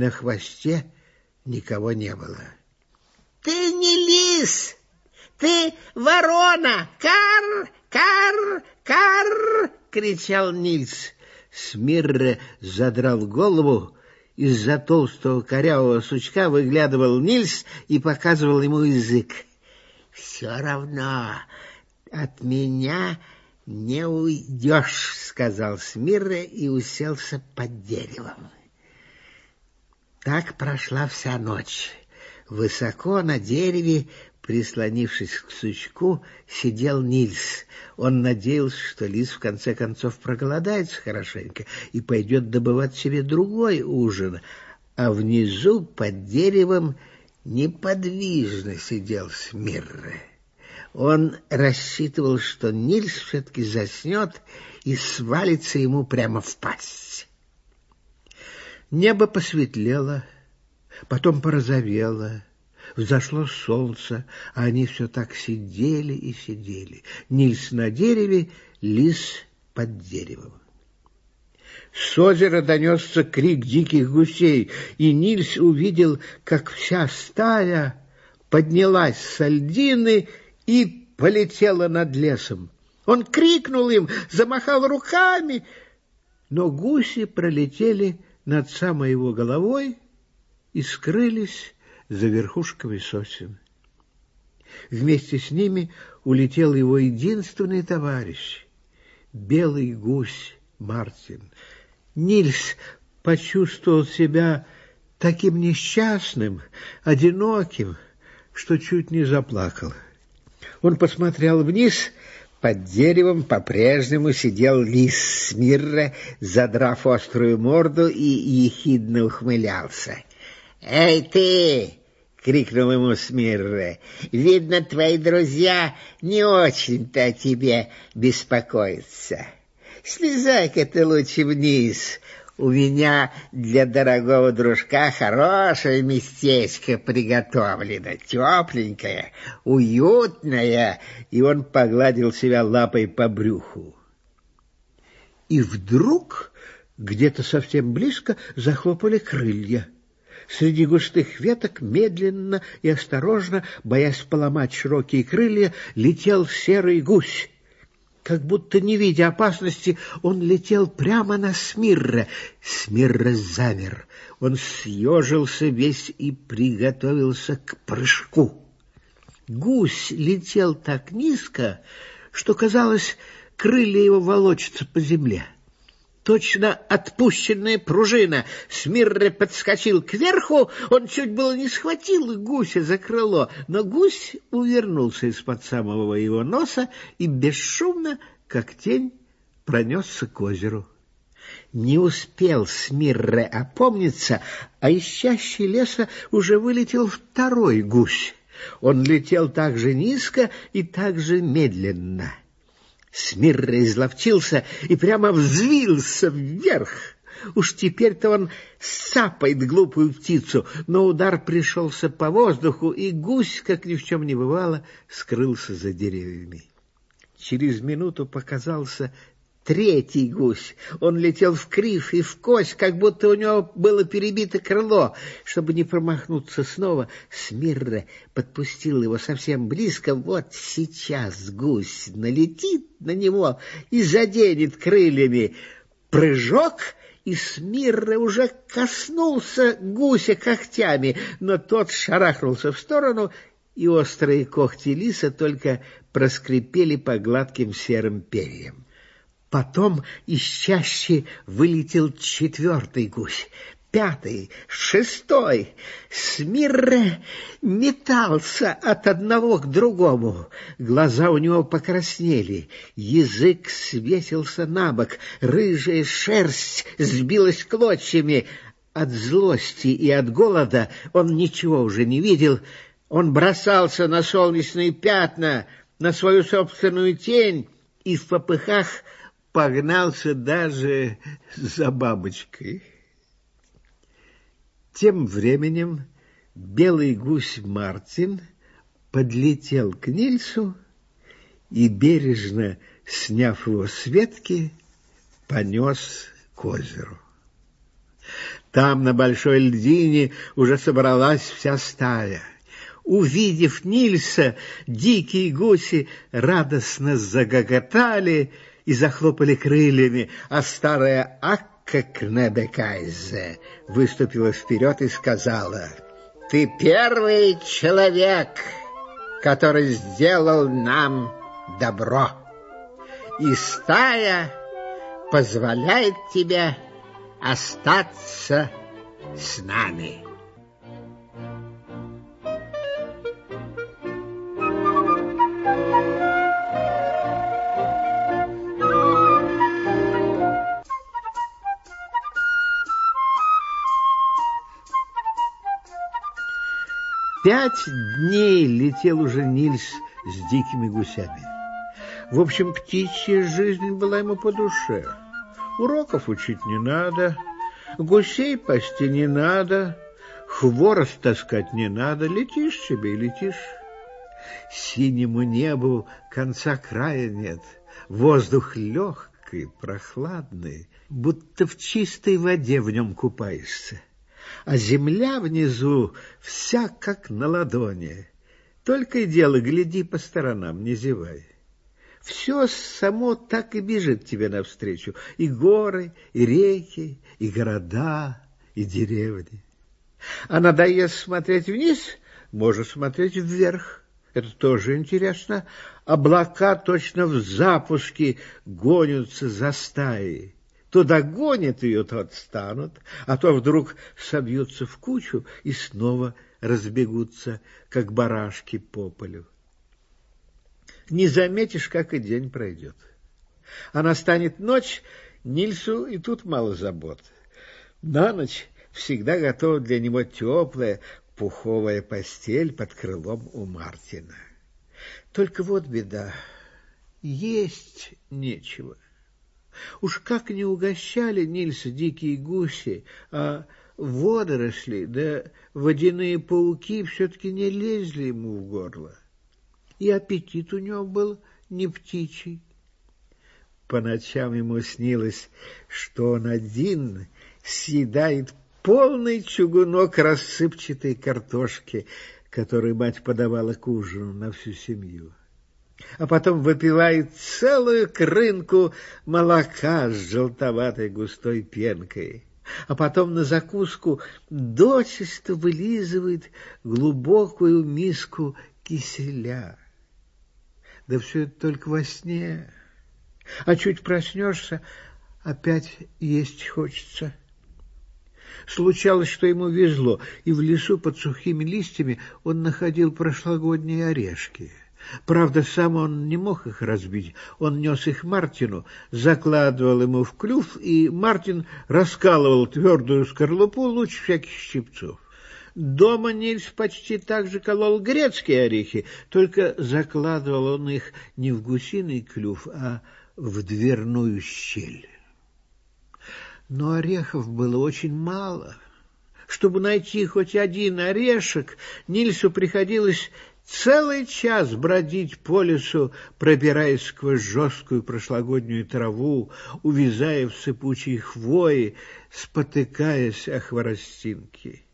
На хвосте никого не было. «Ты не лис! Ты ворона! Кар! Кар! Кар!» — кричал Нильс. Смирре задрал голову. Из-за толстого корявого сучка выглядывал Нильс и показывал ему язык. «Все равно от меня не уйдешь», — сказал Смирре и уселся под деревом. Так прошла вся ночь. Высоко на дереве, прислонившись к сучку, сидел Нильс. Он надеялся, что лис в конце концов проголодается хорошенько и пойдет добывать себе другой ужин, а внизу под деревом неподвижно сидел Смирре. Он рассчитывал, что Нильс все-таки заснет и свалится ему прямо в пасть. Небо посветлело, потом порозовело, взошло солнце, а они все так сидели и сидели. Нильс на дереве, лис под деревом. С озера донесся крик диких гусей, и Нильс увидел, как вся стая поднялась с льдины и полетела над лесом. Он крикнул им, замахал руками, но гуси пролетели над самой его головой и скрылись за верхушками сосен. Вместе с ними улетел его единственный товарищ, белый гусь Мартин. Нильс почувствовал себя таким несчастным, одиноким, что чуть не заплакал. Он посмотрел вниз под деревом по-прежнему сидел лис Смирра, задрав острую морду и ехидно ухмылялся. «Эй ты!» — крикнул ему Смирра. «Видно, твои друзья не очень-то о тебе беспокоятся. Слезай-ка ты лучше вниз, у меня для дорогого дружка хорошее местечко приготовлено, тепленькое, уютное, и он погладил себя лапой по брюху. И вдруг где-то совсем близко захлопали крылья. Среди густых веток медленно и осторожно, боясь поломать широкие крылья, летел серый гусь. Как будто не видя опасности, он летел прямо на Смирра. Смирра замер. Он съежился весь и приготовился к прыжку. Гусь летел так низко, что, казалось, крылья его волочатся по земле. Точно отпущенная пружина. Смирре подскочил кверху, он чуть было не схватил гуся за крыло, но гусь увернулся из-под самого его носа и бесшумно, как тень, пронесся к озеру. Не успел Смирре опомниться, а из чащи леса уже вылетел второй гусь. Он летел так же низко и так же медленно. Смирра изловчился и прямо взвился вверх. Уж теперь-то он сапает глупую птицу, но удар пришелся по воздуху, и гусь, как ни в чем не бывало, скрылся за деревьями. Через минуту показался Третий гусь. Он летел в крив и в кость, как будто у него было перебито крыло. Чтобы не промахнуться снова, Смирра подпустил его совсем близко. Вот сейчас гусь налетит на него и заденет крыльями. Прыжок — и Смирра уже коснулся гуся когтями, но тот шарахнулся в сторону, и острые когти лиса только проскрипели по гладким серым перьям. Потом из чащи вылетел четвертый гусь, пятый, шестой. Смирре метался от одного к другому. Глаза у него покраснели, язык свесился на бок, рыжая шерсть сбилась клочьями. От злости и от голода он ничего уже не видел. Он бросался на солнечные пятна, на свою собственную тень и в попыхах погнался даже за бабочкой. Тем временем белый гусь Мартин подлетел к Нильсу и, бережно сняв его с ветки, понес к озеру. Там, на большой льдине, уже собралась вся стая. Увидев Нильса, дикие гуси радостно загоготали и захлопали крыльями, а старая Акка Кнебекайзе выступила вперед и сказала, «Ты первый человек, который сделал нам добро, и стая позволяет тебе остаться с нами». Пять дней летел уже Нильс с дикими гусями. В общем, птичья жизнь была ему по душе. Уроков учить не надо, гусей пасти не надо, хворост таскать не надо, летишь себе и летишь. Синему небу конца края нет, воздух легкий, прохладный, будто в чистой воде в нем купаешься а земля внизу вся как на ладони. Только и дело, гляди по сторонам, не зевай. Все само так и бежит тебе навстречу. И горы, и реки, и города, и деревни. А надоест смотреть вниз, можешь смотреть вверх. Это тоже интересно. Облака точно в запуске гонятся за стаей. То догонят ее, то отстанут, а то вдруг собьются в кучу и снова разбегутся, как барашки по полю. Не заметишь, как и день пройдет. А настанет ночь, Нильсу и тут мало забот. На ночь всегда готова для него теплая пуховая постель под крылом у Мартина. Только вот беда, есть нечего. Уж как не угощали Нильса дикие гуси, а водоросли да водяные пауки все-таки не лезли ему в горло. И аппетит у него был не птичий. По ночам ему снилось, что он один съедает полный чугунок рассыпчатой картошки, которую мать подавала к ужину на всю семью а потом выпивает целую крынку молока с желтоватой густой пенкой, а потом на закуску дочисто вылизывает глубокую миску киселя. Да все это только во сне, а чуть проснешься, опять есть хочется. Случалось, что ему везло, и в лесу под сухими листьями он находил прошлогодние орешки — Правда, сам он не мог их разбить. Он нес их Мартину, закладывал ему в клюв, и Мартин раскалывал твердую скорлупу лучше всяких щипцов. Дома Нильс почти так же колол грецкие орехи, только закладывал он их не в гусиный клюв, а в дверную щель. Но орехов было очень мало. Чтобы найти хоть один орешек, Нильсу приходилось Целый час бродить по лесу, пробираясь сквозь жесткую прошлогоднюю траву, увязая в сыпучей хвои, спотыкаясь о хворостинки.